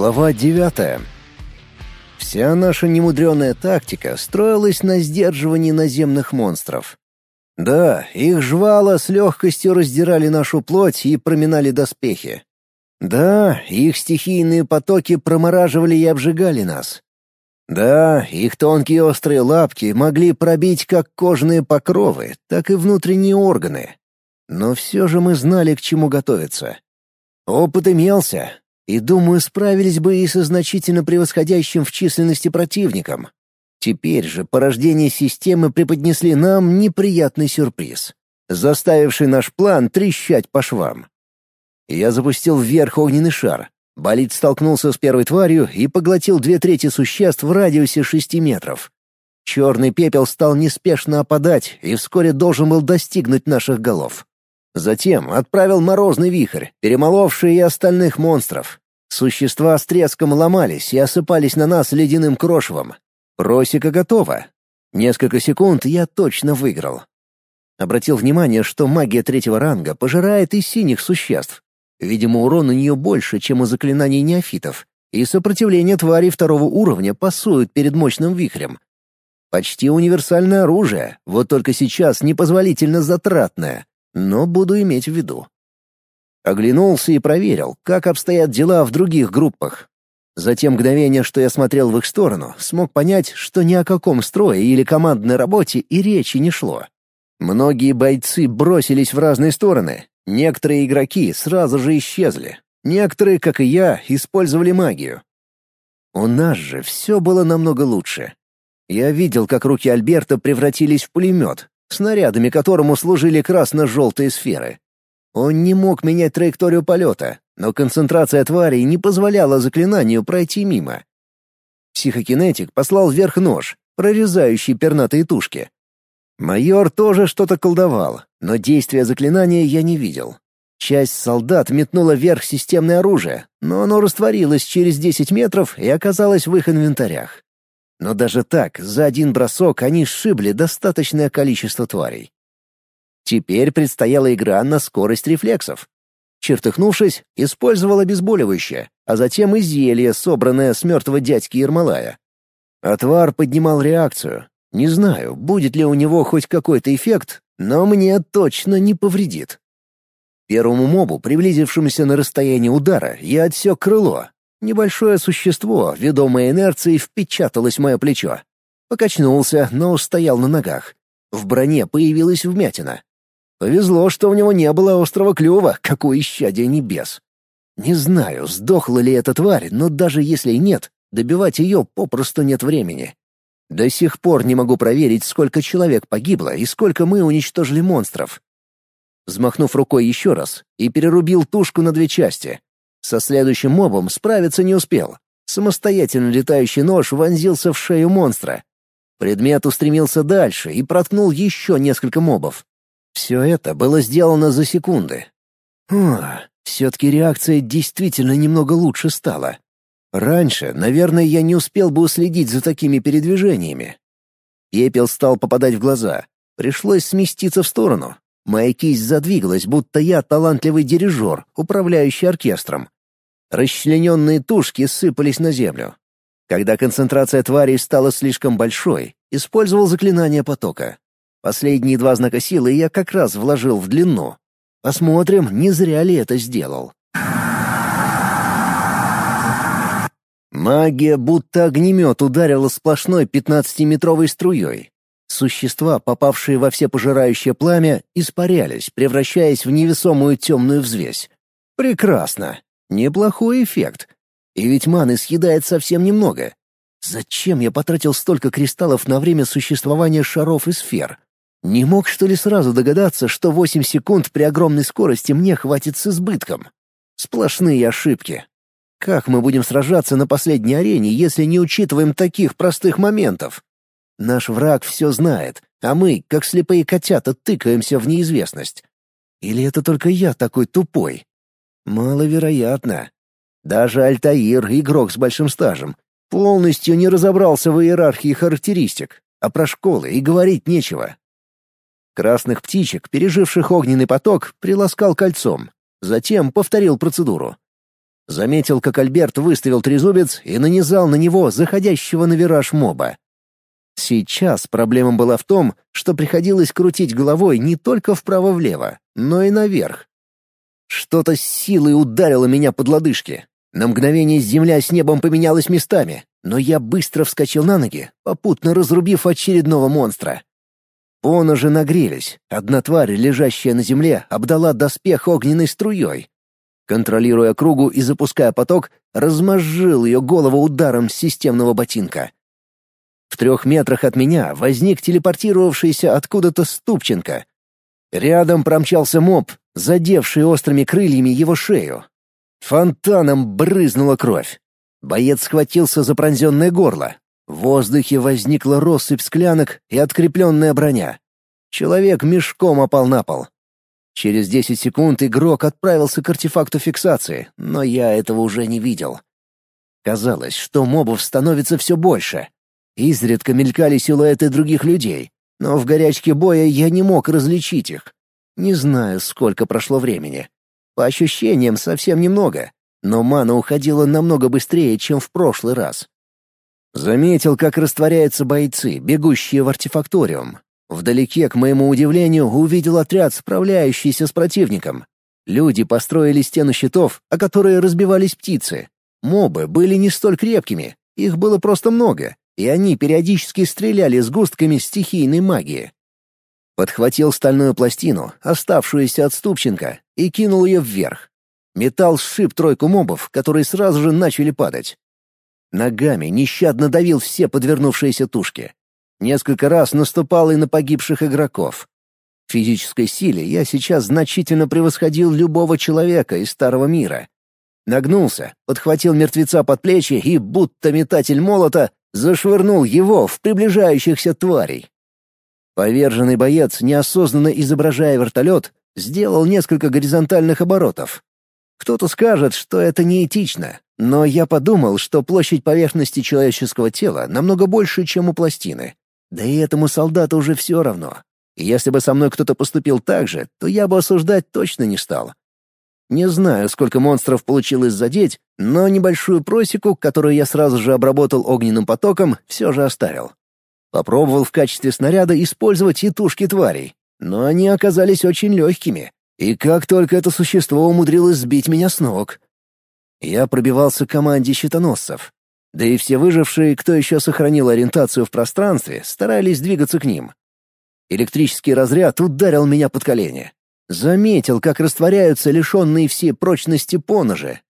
Глава девятая. Вся наша немудреная тактика строилась на сдерживании наземных монстров. Да, их жвала с легкостью раздирали нашу плоть и проминали доспехи. Да, их стихийные потоки промораживали и обжигали нас. Да, их тонкие острые лапки могли пробить как кожные покровы, так и внутренние органы. Но все же мы знали, к чему готовиться. Опыт имелся, и, думаю, справились бы и со значительно превосходящим в численности противником. Теперь же порождение системы преподнесли нам неприятный сюрприз, заставивший наш план трещать по швам. Я запустил вверх огненный шар. Болид столкнулся с первой тварью и поглотил две трети существ в радиусе шести метров. Черный пепел стал неспешно опадать и вскоре должен был достигнуть наших голов. Затем отправил морозный вихрь, перемоловший и остальных монстров. Существа с треском ломались и осыпались на нас ледяным крошевом, Просека готова. Несколько секунд я точно выиграл. Обратил внимание, что магия третьего ранга пожирает и синих существ. Видимо, урон у нее больше, чем у заклинаний неофитов, и сопротивление тварей второго уровня пасует перед мощным вихрем. Почти универсальное оружие, вот только сейчас непозволительно затратное, но буду иметь в виду. Оглянулся и проверил, как обстоят дела в других группах. За те мгновения, что я смотрел в их сторону, смог понять, что ни о каком строе или командной работе и речи не шло. Многие бойцы бросились в разные стороны. Некоторые игроки сразу же исчезли. Некоторые, как и я, использовали магию. У нас же все было намного лучше. Я видел, как руки Альберта превратились в пулемет, снарядами которому служили красно-желтые сферы. Он не мог менять траекторию полета, но концентрация тварей не позволяла заклинанию пройти мимо. Психокинетик послал вверх нож, прорезающий пернатые тушки. Майор тоже что-то колдовал, но действия заклинания я не видел. Часть солдат метнула вверх системное оружие, но оно растворилось через 10 метров и оказалось в их инвентарях. Но даже так, за один бросок они сшибли достаточное количество тварей. Теперь предстояла игра на скорость рефлексов. Чертыхнувшись, использовал обезболивающее, а затем и зелье, собранное с мертвого дядьки Ермолая. Отвар поднимал реакцию. Не знаю, будет ли у него хоть какой-то эффект, но мне точно не повредит. Первому мобу, приблизившемуся на расстояние удара, я отсек крыло. Небольшое существо, ведомое инерцией, впечаталось в мое плечо. Покачнулся, но устоял на ногах. В броне появилась вмятина. Повезло, что у него не было острого клюва, как у исчадия небес. Не знаю, сдохла ли эта тварь, но даже если и нет, добивать ее попросту нет времени. До сих пор не могу проверить, сколько человек погибло и сколько мы уничтожили монстров. Взмахнув рукой еще раз, и перерубил тушку на две части. Со следующим мобом справиться не успел. Самостоятельно летающий нож вонзился в шею монстра. Предмет устремился дальше и проткнул еще несколько мобов. Все это было сделано за секунды. все-таки реакция действительно немного лучше стала. Раньше, наверное, я не успел бы уследить за такими передвижениями. Пепел стал попадать в глаза. Пришлось сместиться в сторону. Моя кисть задвигалась, будто я талантливый дирижер, управляющий оркестром. Расчлененные тушки сыпались на землю. Когда концентрация тварей стала слишком большой, использовал заклинание потока. Последние два знака силы я как раз вложил в длину. Посмотрим, не зря ли это сделал. Магия будто огнемет ударила сплошной пятнадцатиметровой струей. Существа, попавшие во все пожирающее пламя, испарялись, превращаясь в невесомую темную взвесь. Прекрасно. Неплохой эффект. И ведь маны съедает совсем немного. Зачем я потратил столько кристаллов на время существования шаров и сфер? Не мог, что ли, сразу догадаться, что 8 секунд при огромной скорости мне хватит с избытком? Сплошные ошибки. Как мы будем сражаться на последней арене, если не учитываем таких простых моментов? Наш враг все знает, а мы, как слепые котята, тыкаемся в неизвестность. Или это только я такой тупой? Маловероятно. Даже Альтаир, игрок с большим стажем, полностью не разобрался в иерархии характеристик, а про школы и говорить нечего. Красных птичек, переживших огненный поток, приласкал кольцом. Затем повторил процедуру. Заметил, как Альберт выставил трезубец и нанизал на него заходящего на вираж моба. Сейчас проблема была в том, что приходилось крутить головой не только вправо-влево, но и наверх. Что-то с силой ударило меня под лодыжки. На мгновение земля с небом поменялась местами, но я быстро вскочил на ноги, попутно разрубив очередного монстра. Поножи нагрелись. Одна тварь, лежащая на земле, обдала доспех огненной струей. Контролируя кругу и запуская поток, размозжил ее голову ударом системного ботинка. В трех метрах от меня возник телепортировавшийся откуда-то Ступченко. Рядом промчался моб, задевший острыми крыльями его шею. Фонтаном брызнула кровь. Боец схватился за пронзенное горло. В воздухе возникла россыпь склянок и открепленная броня. Человек мешком опал на пол. Через десять секунд игрок отправился к артефакту фиксации, но я этого уже не видел. Казалось, что мобов становится все больше. Изредка мелькали силуэты других людей, но в горячке боя я не мог различить их. Не знаю, сколько прошло времени. По ощущениям, совсем немного, но мана уходила намного быстрее, чем в прошлый раз. Заметил, как растворяются бойцы, бегущие в артефакториум. Вдалеке, к моему удивлению, увидел отряд, справляющийся с противником. Люди построили стену щитов, о которые разбивались птицы. Мобы были не столь крепкими, их было просто много, и они периодически стреляли сгустками стихийной магии. Подхватил стальную пластину, оставшуюся от Ступченко, и кинул ее вверх. Металл сшиб тройку мобов, которые сразу же начали падать. Ногами нещадно давил все подвернувшиеся тушки. Несколько раз наступал и на погибших игроков. В физической силе я сейчас значительно превосходил любого человека из Старого Мира. Нагнулся, подхватил мертвеца под плечи и, будто метатель молота, зашвырнул его в приближающихся тварей. Поверженный боец, неосознанно изображая вертолет, сделал несколько горизонтальных оборотов. Кто-то скажет, что это неэтично, но я подумал, что площадь поверхности человеческого тела намного больше, чем у пластины. Да и этому солдату уже все равно. если бы со мной кто-то поступил так же, то я бы осуждать точно не стал. Не знаю, сколько монстров получилось задеть, но небольшую просеку, которую я сразу же обработал огненным потоком, все же оставил. Попробовал в качестве снаряда использовать и тушки тварей, но они оказались очень легкими, и как только это существо умудрилось сбить меня с ног. Я пробивался к команде щитоносцев. Да и все выжившие, кто еще сохранил ориентацию в пространстве, старались двигаться к ним. Электрический разряд ударил меня под колени. Заметил, как растворяются лишенные все прочности поножи.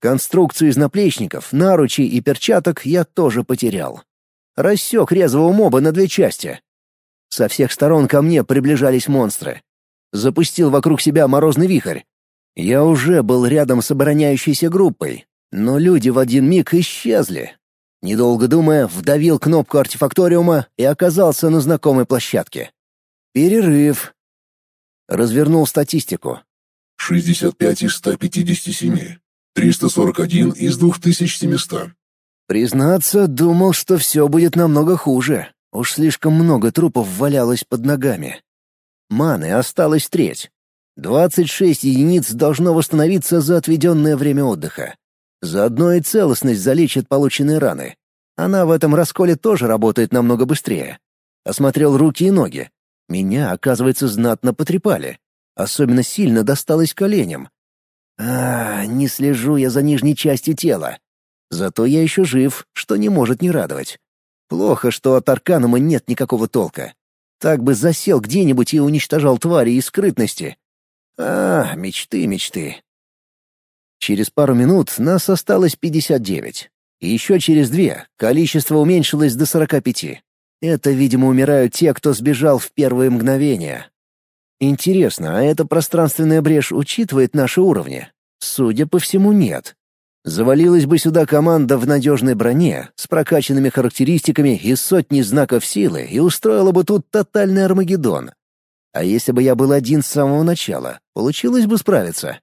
Конструкцию из наплечников, наручей и перчаток я тоже потерял. Рассек резвого моба на две части. Со всех сторон ко мне приближались монстры. Запустил вокруг себя морозный вихрь. Я уже был рядом с обороняющейся группой, но люди в один миг исчезли. Недолго думая, вдавил кнопку артефакториума и оказался на знакомой площадке. Перерыв. Развернул статистику. 65 из 157. 341 из 2700. Признаться, думал, что все будет намного хуже. Уж слишком много трупов валялось под ногами. Маны осталось треть. 26 единиц должно восстановиться за отведенное время отдыха. Заодно и целостность залечит полученные раны. Она в этом расколе тоже работает намного быстрее. Осмотрел руки и ноги. Меня, оказывается, знатно потрепали. Особенно сильно досталось коленям. А, не слежу я за нижней частью тела. Зато я еще жив, что не может не радовать. Плохо, что от Арканума нет никакого толка. Так бы засел где-нибудь и уничтожал твари из скрытности. А, мечты, мечты. Через пару минут нас осталось 59. И еще через две количество уменьшилось до 45. Это, видимо, умирают те, кто сбежал в первые мгновения. Интересно, а эта пространственная брешь учитывает наши уровни? Судя по всему, нет. Завалилась бы сюда команда в надежной броне, с прокачанными характеристиками и сотней знаков силы, и устроила бы тут тотальный Армагеддон. А если бы я был один с самого начала, получилось бы справиться?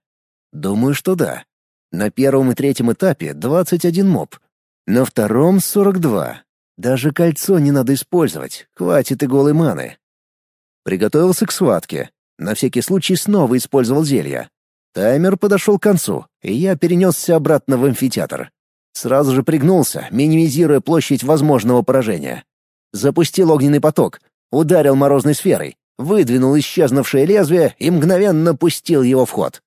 Думаю, что да. На первом и третьем этапе 21 моб. На втором — 42. Даже кольцо не надо использовать, хватит и голой маны. Приготовился к схватке. На всякий случай снова использовал зелья. Таймер подошел к концу, и я перенесся обратно в амфитеатр. Сразу же пригнулся, минимизируя площадь возможного поражения. Запустил огненный поток, ударил морозной сферой, выдвинул исчезнувшее лезвие и мгновенно пустил его в ход.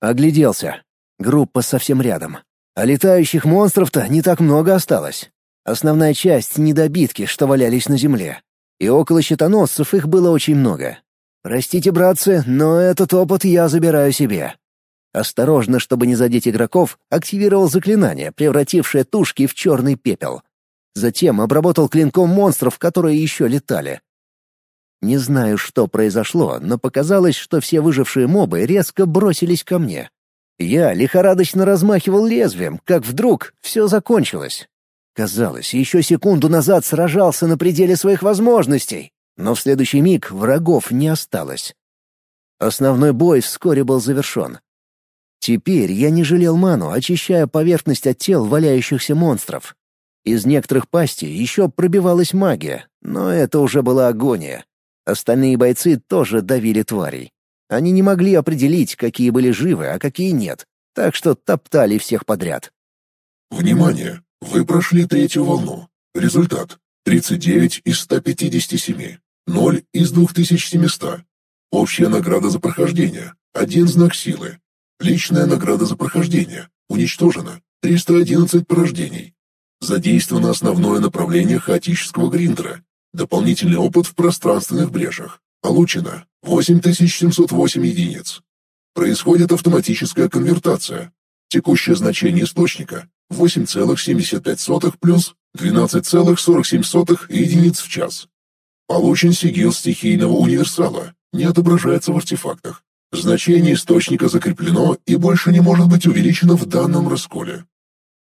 Огляделся. Группа совсем рядом. А летающих монстров-то не так много осталось. Основная часть — недобитки, что валялись на земле. И около щитоносцев их было очень много. Простите, братцы, но этот опыт я забираю себе. Осторожно, чтобы не задеть игроков, активировал заклинание, превратившее тушки в черный пепел. Затем обработал клинком монстров, которые еще летали. Не знаю, что произошло, но показалось, что все выжившие мобы резко бросились ко мне. Я лихорадочно размахивал лезвием, как вдруг все закончилось. Казалось, еще секунду назад сражался на пределе своих возможностей, но в следующий миг врагов не осталось. Основной бой вскоре был завершен. Теперь я не жалел ману, очищая поверхность от тел валяющихся монстров. Из некоторых пастей еще пробивалась магия, но это уже была агония. Остальные бойцы тоже давили тварей. Они не могли определить, какие были живы, а какие нет, так что топтали всех подряд. Внимание! Вы прошли третью волну. Результат 39 из 157, 0 из 2700. Общая награда за прохождение – один знак силы, Личная награда за прохождение. Уничтожено 311 порождений. Задействовано основное направление хаотического гриндера. Дополнительный опыт в пространственных брешах. Получено 8708 единиц. Происходит автоматическая конвертация. Текущее значение источника 8,75 плюс 12,47 единиц в час. Получен сигил стихийного универсала, не отображается в артефактах. Значение источника закреплено и больше не может быть увеличено в данном расколе.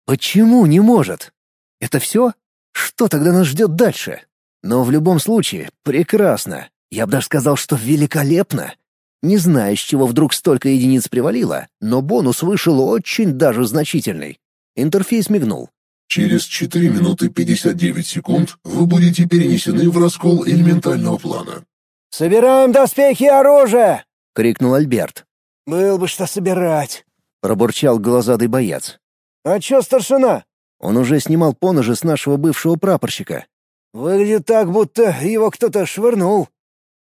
Почему не может? Это все? Что тогда нас ждет дальше? Но в любом случае, прекрасно. Я бы даже сказал, что великолепно. Не знаю, с чего вдруг столько единиц привалило, но бонус вышел очень даже значительный. Интерфейс мигнул. Через 4 минуты 59 секунд вы будете перенесены в раскол элементального плана. «Собираем доспехи и оружие!» — крикнул Альберт. «Был бы что собирать!» — пробурчал глазадый боец. «А чё старшина?» Он уже снимал поножи с нашего бывшего прапорщика. «Выглядит так, будто его кто-то швырнул».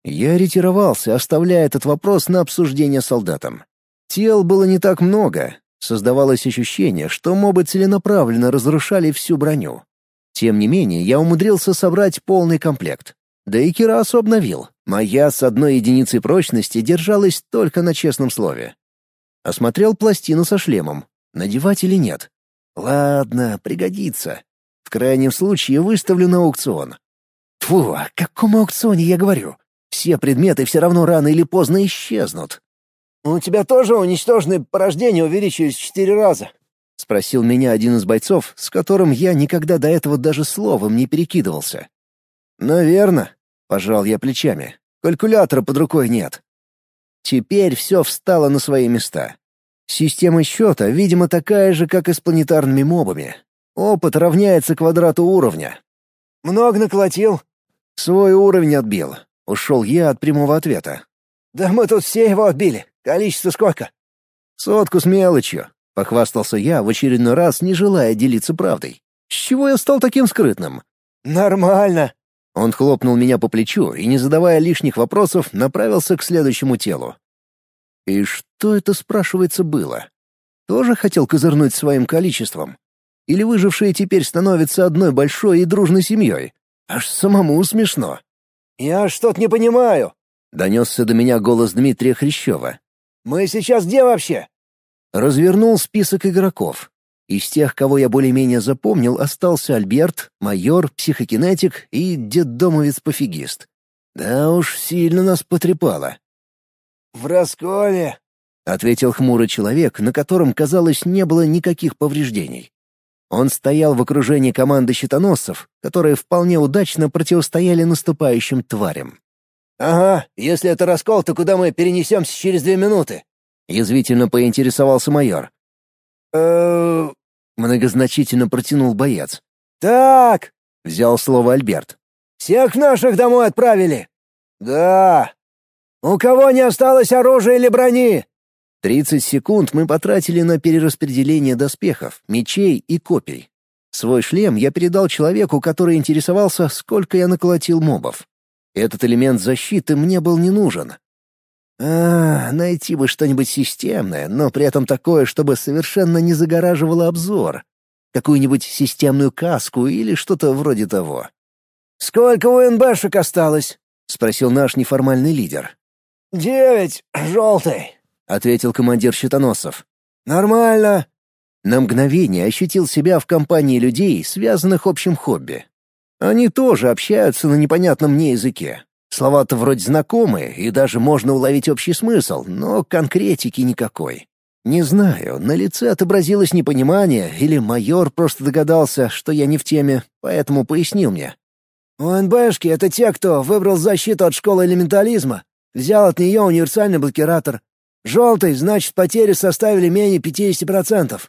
Я ретировался, оставляя этот вопрос на обсуждение солдатам. Тел было не так много. Создавалось ощущение, что мобы целенаправленно разрушали всю броню. Тем не менее, я умудрился собрать полный комплект. Да и кирасу обновил. Моя с одной единицей прочности держалась только на честном слове. Осмотрел пластину со шлемом. Надевать или нет? Ладно, пригодится. В крайнем случае выставлю на аукцион. Фу, о каком аукционе я говорю? Все предметы все равно рано или поздно исчезнут. «У тебя тоже уничтоженные порождения увеличились в четыре раза?» — спросил меня один из бойцов, с которым я никогда до этого даже словом не перекидывался. «Наверно», — пожал я плечами. «Калькулятора под рукой нет». Теперь все встало на свои места. Система счета, видимо, такая же, как и с планетарными мобами. Опыт равняется квадрату уровня. «Много наколотил?» «Свой уровень отбил. Ушел я от прямого ответа». «Да мы тут все его отбили. Количество сколько?» «Сотку с мелочью», — похвастался я в очередной раз, не желая делиться правдой. «С чего я стал таким скрытным?» «Нормально», он хлопнул меня по плечу и, не задавая лишних вопросов, направился к следующему телу. И что это, спрашивается, было? Тоже хотел козырнуть своим количеством? Или выжившие теперь становятся одной большой и дружной семьей? Аж самому смешно. «Я что-то не понимаю», — донесся до меня голос Дмитрия Хрящева. «Мы сейчас где вообще?» Развернул список игроков. Из тех, кого я более-менее запомнил, остался Альберт, майор, психокинетик и детдомовец-пофигист. Да уж, сильно нас потрепало. «В расколе», — ответил хмурый человек, на котором, казалось, не было никаких повреждений. Он стоял в окружении команды щитоносцев, которые вполне удачно противостояли наступающим тварям. «Ага, если это раскол, то куда мы перенесемся через две минуты?» — язвительно поинтересовался майор. э Многозначительно протянул боец. «Так!» — взял слово Альберт. «Всех наших домой отправили?» «Да». «У кого не осталось оружия или брони?» Тридцать секунд мы потратили на перераспределение доспехов, мечей и копий. Свой шлем я передал человеку, который интересовался, сколько я наколотил мобов. Этот элемент защиты мне был не нужен. А, найти бы что-нибудь системное, но при этом такое, чтобы совершенно не загораживало обзор. Какую-нибудь системную каску или что-то вроде того. «Сколько у НБшек осталось?» — спросил наш неформальный лидер. «Девять, желтый», — ответил командир щитоносцев. «Нормально». На мгновение ощутил себя в компании людей, связанных общим хобби. Они тоже общаются на непонятном мне языке. Слова-то вроде знакомые, и даже можно уловить общий смысл, но конкретики никакой. Не знаю, на лице отобразилось непонимание, или майор просто догадался, что я не в теме, поэтому пояснил мне. УНБшки — это те, кто выбрал защиту от школы элементализма, взял от нее универсальный блокиратор. Желтый, значит, потери составили менее 50%.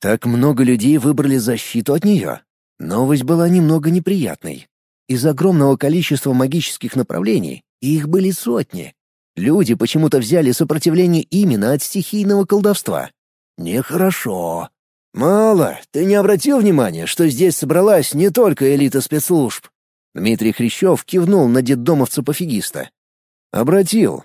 Так много людей выбрали защиту от нее. Новость была немного неприятной. Из огромного количества магических направлений, их были сотни, люди почему-то взяли сопротивление именно от стихийного колдовства. Нехорошо. «Мало. Ты не обратил внимания, что здесь собралась не только элита спецслужб?» Дмитрий Хрящев кивнул на детдомовца-пофигиста. «Обратил.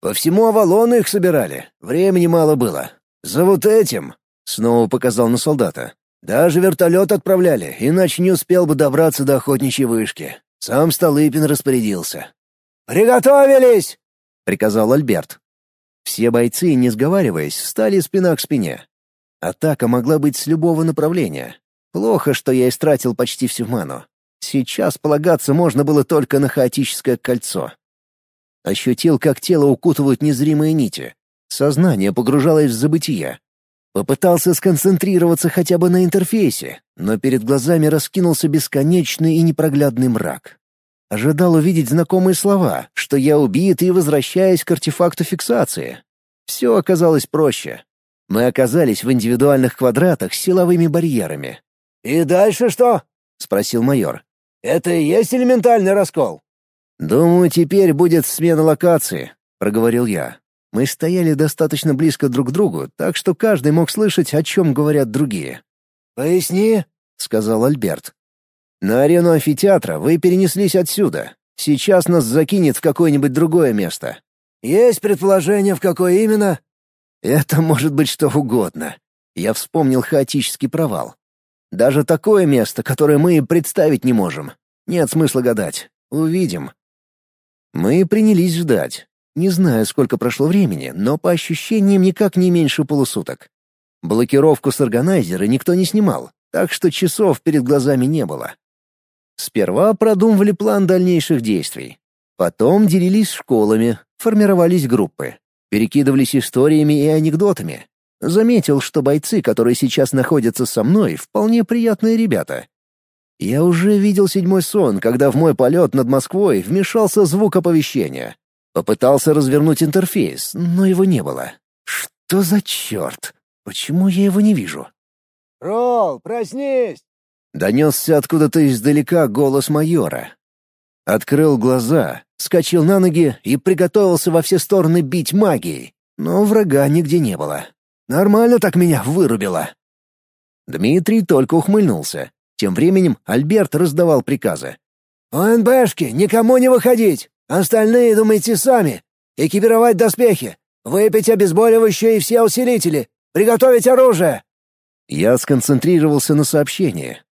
По всему Авалону их собирали. Времени мало было. За вот этим...» — снова показал на солдата. «Даже вертолет отправляли, иначе не успел бы добраться до охотничьей вышки. Сам Столыпин распорядился». «Приготовились!» — приказал Альберт. Все бойцы, не сговариваясь, встали спина к спине. Атака могла быть с любого направления. Плохо, что я истратил почти всю ману. Сейчас полагаться можно было только на хаотическое кольцо. Ощутил, как тело укутывают незримые нити. Сознание погружалось в забытие. Попытался сконцентрироваться хотя бы на интерфейсе, но перед глазами раскинулся бесконечный и непроглядный мрак. Ожидал увидеть знакомые слова, что я убит и возвращаюсь к артефакту фиксации. Все оказалось проще. Мы оказались в индивидуальных квадратах с силовыми барьерами. «И дальше что?» — спросил майор. Это и есть элементальный раскол?» «Думаю, теперь будет смена локации», — проговорил я. Мы стояли достаточно близко друг к другу, так что каждый мог слышать, о чем говорят другие. «Поясни», — сказал Альберт. «На арену амфитеатра вы перенеслись отсюда. Сейчас нас закинет в какое-нибудь другое место». «Есть предположение, в какое именно?» «Это может быть что угодно». Я вспомнил хаотический провал. Даже такое место, которое мы представить не можем. Нет смысла гадать. Увидим. Мы принялись ждать. Не знаю, сколько прошло времени, но по ощущениям никак не меньше полусуток. Блокировку с органайзера никто не снимал, так что часов перед глазами не было. Сперва продумывали план дальнейших действий. Потом делились школами, формировались группы, перекидывались историями и анекдотами, Заметил, что бойцы, которые сейчас находятся со мной, вполне приятные ребята. Я уже видел седьмой сон, когда в мой полет над Москвой вмешался звук оповещения. Попытался развернуть интерфейс, но его не было. Что за черт? Почему я его не вижу? «Ролл, проснись!» Донесся откуда-то издалека голос майора. Открыл глаза, скачал на ноги и приготовился во все стороны бить магией, но врага нигде не было. Нормально так меня вырубило. Дмитрий только ухмыльнулся. Тем временем Альберт раздавал приказы. «ОНБшки, никому не выходить! Остальные думайте сами! Экипировать доспехи! Выпить обезболивающее и все усилители! Приготовить оружие!» Я сконцентрировался на сообщении.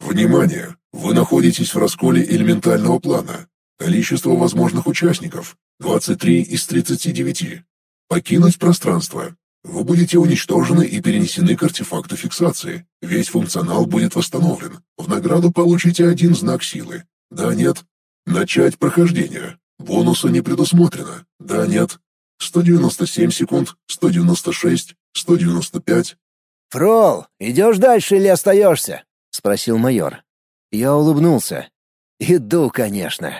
«Внимание! Вы находитесь в расколе элементального плана. Количество возможных участников — 23 из 39. Покинуть пространство. Вы будете уничтожены и перенесены к артефакту фиксации. Весь функционал будет восстановлен. В награду получите один знак силы. Да, нет. Начать прохождение. Бонуса не предусмотрено. Да, нет. 197 секунд, 196, 195. «Фрол, идешь дальше или остаешься?» — спросил майор. Я улыбнулся. «Иду, конечно».